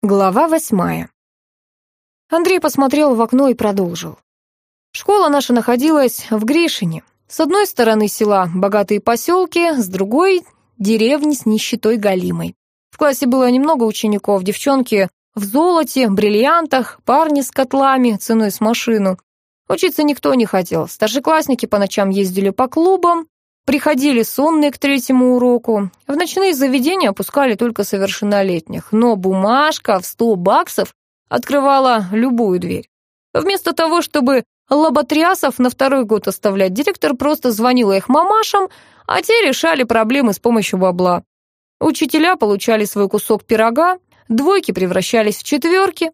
Глава восьмая. Андрей посмотрел в окно и продолжил. Школа наша находилась в Гришине. С одной стороны села богатые поселки, с другой — деревни с нищетой галимой. В классе было немного учеников, девчонки в золоте, бриллиантах, парни с котлами, ценой с машину. Учиться никто не хотел. Старшеклассники по ночам ездили по клубам, Приходили сонные к третьему уроку. В ночные заведения опускали только совершеннолетних, но бумажка в сто баксов открывала любую дверь. Вместо того, чтобы лоботрясов на второй год оставлять, директор просто звонила их мамашам, а те решали проблемы с помощью бабла. Учителя получали свой кусок пирога, двойки превращались в четверки.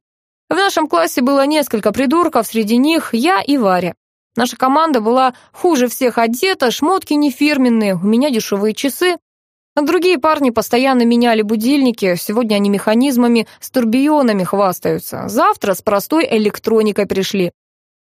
В нашем классе было несколько придурков, среди них я и Варя. Наша команда была хуже всех одета, шмотки не фирменные, у меня дешевые часы. А другие парни постоянно меняли будильники, сегодня они механизмами с турбионами хвастаются, завтра с простой электроникой пришли.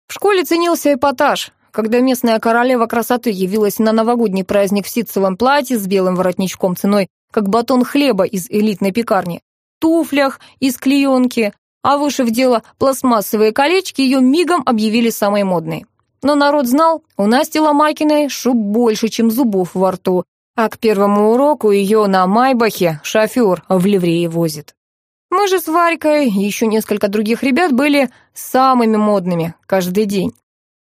В школе ценился эпатаж, когда местная королева красоты явилась на новогодний праздник в ситцевом платье с белым воротничком ценой, как батон хлеба из элитной пекарни, туфлях из клеенки, а выше в дело пластмассовые колечки ее мигом объявили самой модной. Но народ знал, у Насти Ломакиной шуб больше, чем зубов во рту, а к первому уроку ее на Майбахе шофер в ливрее возит. Мы же с Варькой и еще несколько других ребят были самыми модными каждый день.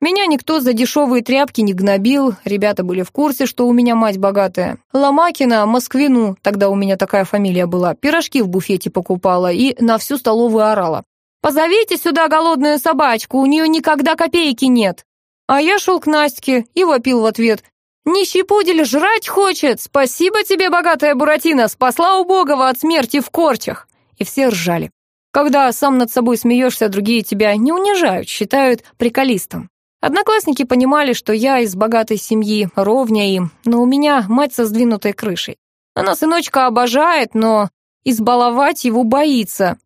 Меня никто за дешевые тряпки не гнобил, ребята были в курсе, что у меня мать богатая. Ломакина, Москвину, тогда у меня такая фамилия была, пирожки в буфете покупала и на всю столовую орала. «Позовите сюда голодную собачку, у нее никогда копейки нет!» А я шел к Настке и вопил в ответ. «Нищий пудель жрать хочет! Спасибо тебе, богатая Буратино, спасла убогого от смерти в корчах!» И все ржали. Когда сам над собой смеешься, другие тебя не унижают, считают приколистом. Одноклассники понимали, что я из богатой семьи, ровня им, но у меня мать со сдвинутой крышей. Она сыночка обожает, но избаловать его боится,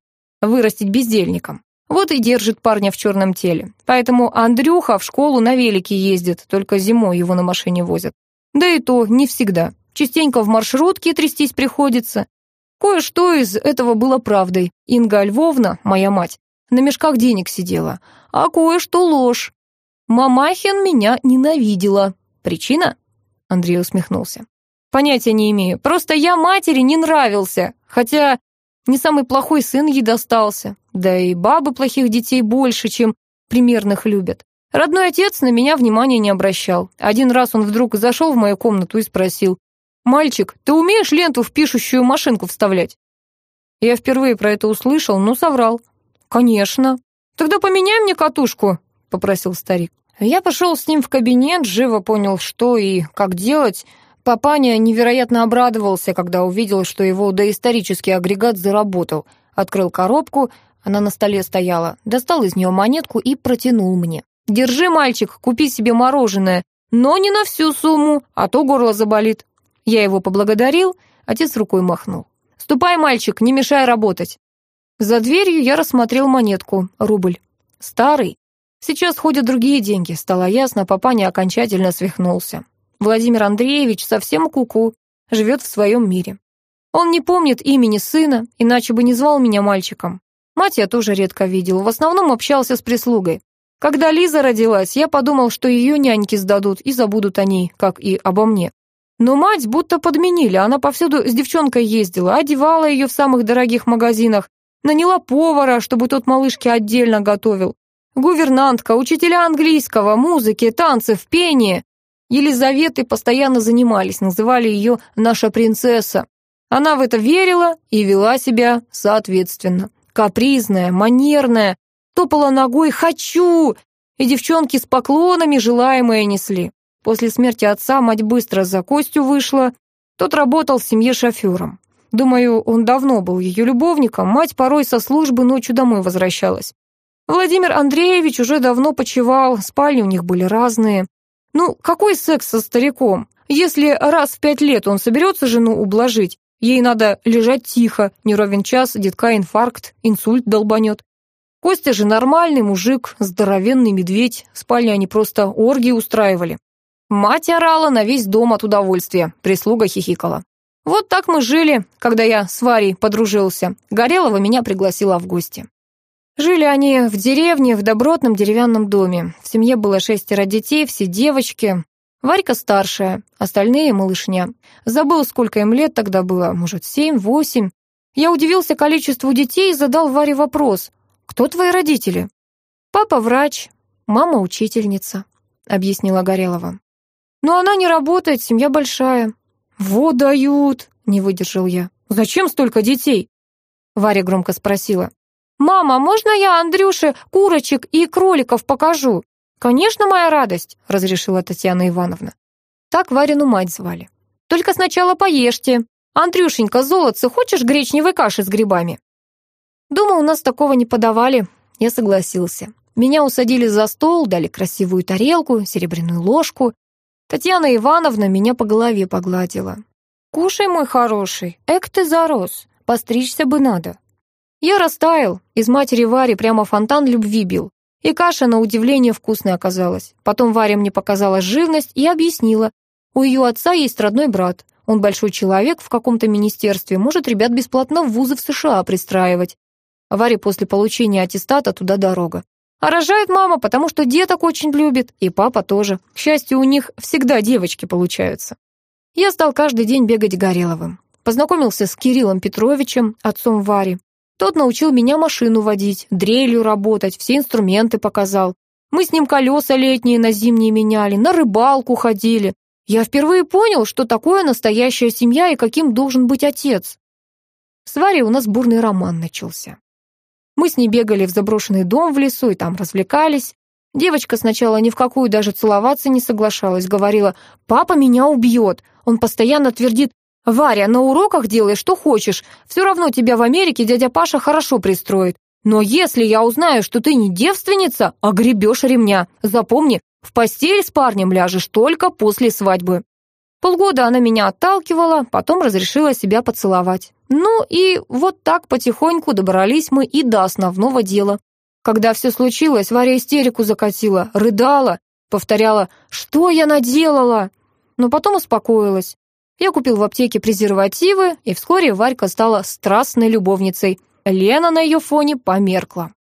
вырастить бездельником. Вот и держит парня в черном теле. Поэтому Андрюха в школу на велике ездит, только зимой его на машине возят. Да и то не всегда. Частенько в маршрутке трястись приходится. Кое-что из этого было правдой. Инга Львовна, моя мать, на мешках денег сидела. А кое-что ложь. Мамахин меня ненавидела. Причина? Андрей усмехнулся. Понятия не имею. Просто я матери не нравился. Хотя не самый плохой сын ей достался. Да и бабы плохих детей больше, чем примерных любят. Родной отец на меня внимания не обращал. Один раз он вдруг зашел в мою комнату и спросил, «Мальчик, ты умеешь ленту в пишущую машинку вставлять?» Я впервые про это услышал, но соврал. «Конечно». «Тогда поменяй мне катушку», — попросил старик. Я пошел с ним в кабинет, живо понял, что и как делать. Папаня невероятно обрадовался, когда увидел, что его доисторический агрегат заработал. Открыл коробку, она на столе стояла, достал из нее монетку и протянул мне. «Держи, мальчик, купи себе мороженое, но не на всю сумму, а то горло заболит». Я его поблагодарил, отец рукой махнул. «Ступай, мальчик, не мешай работать». За дверью я рассмотрел монетку, рубль. Старый. Сейчас ходят другие деньги, стало ясно, папаня окончательно свихнулся. Владимир Андреевич совсем куку, -ку, живет в своем мире. Он не помнит имени сына, иначе бы не звал меня мальчиком. Мать я тоже редко видел, в основном общался с прислугой. Когда Лиза родилась, я подумал, что ее няньки сдадут и забудут о ней, как и обо мне. Но мать будто подменили, она повсюду с девчонкой ездила, одевала ее в самых дорогих магазинах, наняла повара, чтобы тот малышке отдельно готовил. Гувернантка, учителя английского, музыки, танцев, пения. Елизаветы постоянно занимались, называли ее «наша принцесса». Она в это верила и вела себя соответственно капризная, манерная, топала ногой «хочу!» и девчонки с поклонами желаемое несли. После смерти отца мать быстро за Костю вышла, тот работал в семье шофером. Думаю, он давно был ее любовником, мать порой со службы ночью домой возвращалась. Владимир Андреевич уже давно почевал, спальни у них были разные. Ну, какой секс со стариком? Если раз в пять лет он соберется жену ублажить, Ей надо лежать тихо, не ровен час, детка инфаркт, инсульт долбанет. Костя же нормальный мужик, здоровенный медведь, в спальне они просто оргии устраивали. Мать орала на весь дом от удовольствия, прислуга хихикала. Вот так мы жили, когда я с Варей подружился. Горелова меня пригласила в гости. Жили они в деревне, в добротном деревянном доме. В семье было шестеро детей, все девочки. Варька старшая, остальные — малышня. Забыл, сколько им лет тогда было, может, семь, восемь. Я удивился количеству детей и задал Варе вопрос. «Кто твои родители?» «Папа врач, мама учительница», — объяснила Горелова. «Но она не работает, семья большая. «Вот дают!» — не выдержал я. «Зачем столько детей?» Варя громко спросила. «Мама, можно я Андрюше курочек и кроликов покажу?» «Конечно, моя радость», — разрешила Татьяна Ивановна. Так Варину мать звали. «Только сначала поешьте. Андрюшенька, золотце, хочешь гречневой каши с грибами?» Дома у нас такого не подавали. Я согласился. Меня усадили за стол, дали красивую тарелку, серебряную ложку. Татьяна Ивановна меня по голове погладила. «Кушай, мой хороший, эк ты зарос, постричься бы надо». Я растаял, из матери Вари прямо фонтан любви бил. И каша, на удивление, вкусной оказалась. Потом Варя мне показала живность и объяснила. У ее отца есть родной брат. Он большой человек в каком-то министерстве, может ребят бесплатно в вузы в США пристраивать. Варе после получения аттестата туда дорога. А рожает мама, потому что деток очень любит, и папа тоже. К счастью, у них всегда девочки получаются. Я стал каждый день бегать Гореловым. Познакомился с Кириллом Петровичем, отцом Вари. Тот научил меня машину водить, дрелью работать, все инструменты показал. Мы с ним колеса летние на зимние меняли, на рыбалку ходили. Я впервые понял, что такое настоящая семья и каким должен быть отец. С Варей у нас бурный роман начался. Мы с ней бегали в заброшенный дом в лесу и там развлекались. Девочка сначала ни в какую даже целоваться не соглашалась, говорила, «Папа меня убьет». Он постоянно твердит, «Варя, на уроках делай, что хочешь. Все равно тебя в Америке дядя Паша хорошо пристроит. Но если я узнаю, что ты не девственница, огребешь ремня. Запомни, в постель с парнем ляжешь только после свадьбы». Полгода она меня отталкивала, потом разрешила себя поцеловать. Ну и вот так потихоньку добрались мы и до основного дела. Когда все случилось, Варя истерику закатила, рыдала, повторяла «Что я наделала?», но потом успокоилась. Я купил в аптеке презервативы, и вскоре Варька стала страстной любовницей. Лена на ее фоне померкла.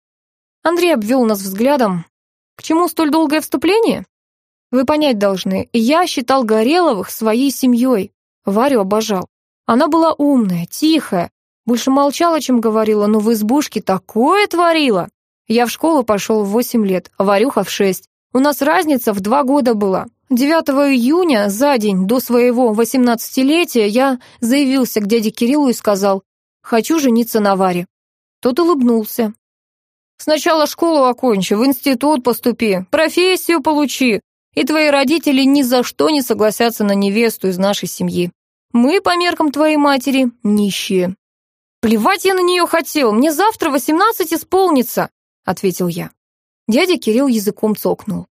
Андрей обвел нас взглядом. К чему столь долгое вступление? Вы понять должны, я считал Гореловых своей семьей. Варю обожал. Она была умная, тихая, больше молчала, чем говорила, но в избушке такое творила. Я в школу пошел в восемь лет, Варюха в шесть. У нас разница в два года была. 9 июня, за день до своего восемнадцатилетия, я заявился к дяде Кириллу и сказал, «Хочу жениться на Варе». Тот улыбнулся. «Сначала школу окончи, в институт поступи, профессию получи, и твои родители ни за что не согласятся на невесту из нашей семьи. Мы, по меркам твоей матери, нищие». «Плевать я на нее хотел, мне завтра восемнадцать исполнится», — ответил я. Дядя Кирилл языком цокнул.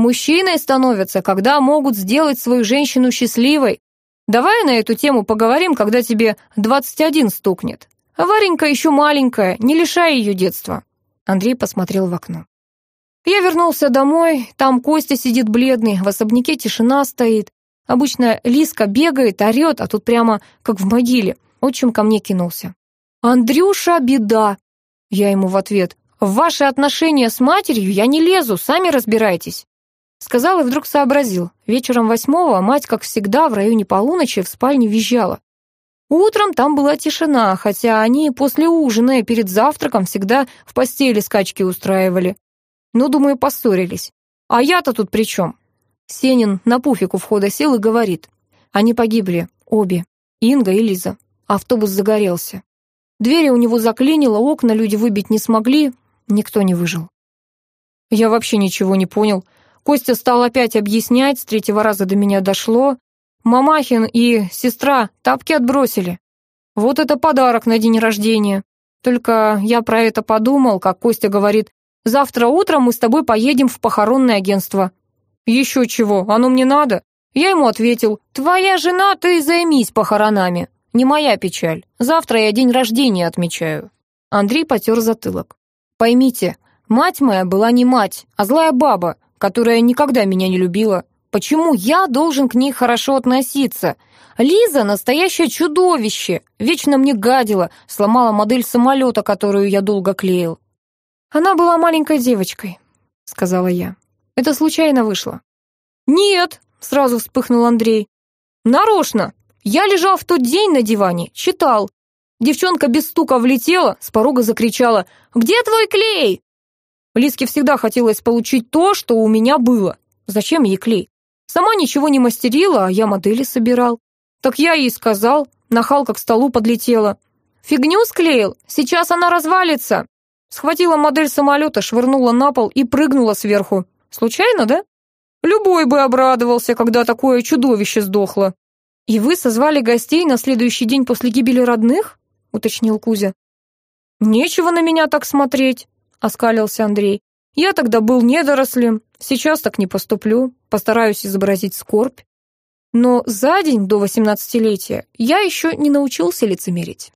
«Мужчиной становятся, когда могут сделать свою женщину счастливой. Давай на эту тему поговорим, когда тебе двадцать один стукнет. Варенька еще маленькая, не лишай ее детства». Андрей посмотрел в окно. Я вернулся домой, там Костя сидит бледный, в особняке тишина стоит. Обычно Лиска бегает, орет, а тут прямо как в могиле. Отчим ко мне кинулся. «Андрюша, беда!» Я ему в ответ. «В ваши отношения с матерью я не лезу, сами разбирайтесь». Сказал и вдруг сообразил. Вечером восьмого мать, как всегда, в районе полуночи в спальне визжала. Утром там была тишина, хотя они после ужина и перед завтраком всегда в постели скачки устраивали. Ну, думаю, поссорились. А я-то тут при чем? Сенин на пуфик у входа сел и говорит. Они погибли, обе, Инга и Лиза. Автобус загорелся. Двери у него заклинило, окна люди выбить не смогли, никто не выжил. Я вообще ничего не понял. Костя стал опять объяснять, с третьего раза до меня дошло. Мамахин и сестра тапки отбросили. Вот это подарок на день рождения. Только я про это подумал, как Костя говорит, Завтра утром мы с тобой поедем в похоронное агентство». «Еще чего, оно мне надо?» Я ему ответил, «Твоя жена, ты займись похоронами. Не моя печаль. Завтра я день рождения отмечаю». Андрей потер затылок. «Поймите, мать моя была не мать, а злая баба, которая никогда меня не любила. Почему я должен к ней хорошо относиться? Лиза — настоящее чудовище. Вечно мне гадила, сломала модель самолета, которую я долго клеил. Она была маленькой девочкой, — сказала я. Это случайно вышло. Нет, — сразу вспыхнул Андрей. Нарочно. Я лежал в тот день на диване, читал. Девчонка без стука влетела, с порога закричала «Где твой клей?» Лиске всегда хотелось получить то, что у меня было. Зачем ей клей? Сама ничего не мастерила, а я модели собирал. Так я ей сказал, нахалка к столу подлетела. Фигню склеил, сейчас она развалится. Схватила модель самолета, швырнула на пол и прыгнула сверху. Случайно, да? Любой бы обрадовался, когда такое чудовище сдохло. «И вы созвали гостей на следующий день после гибели родных?» — уточнил Кузя. «Нечего на меня так смотреть», — оскалился Андрей. «Я тогда был недорослем, сейчас так не поступлю, постараюсь изобразить скорбь. Но за день до восемнадцатилетия я еще не научился лицемерить».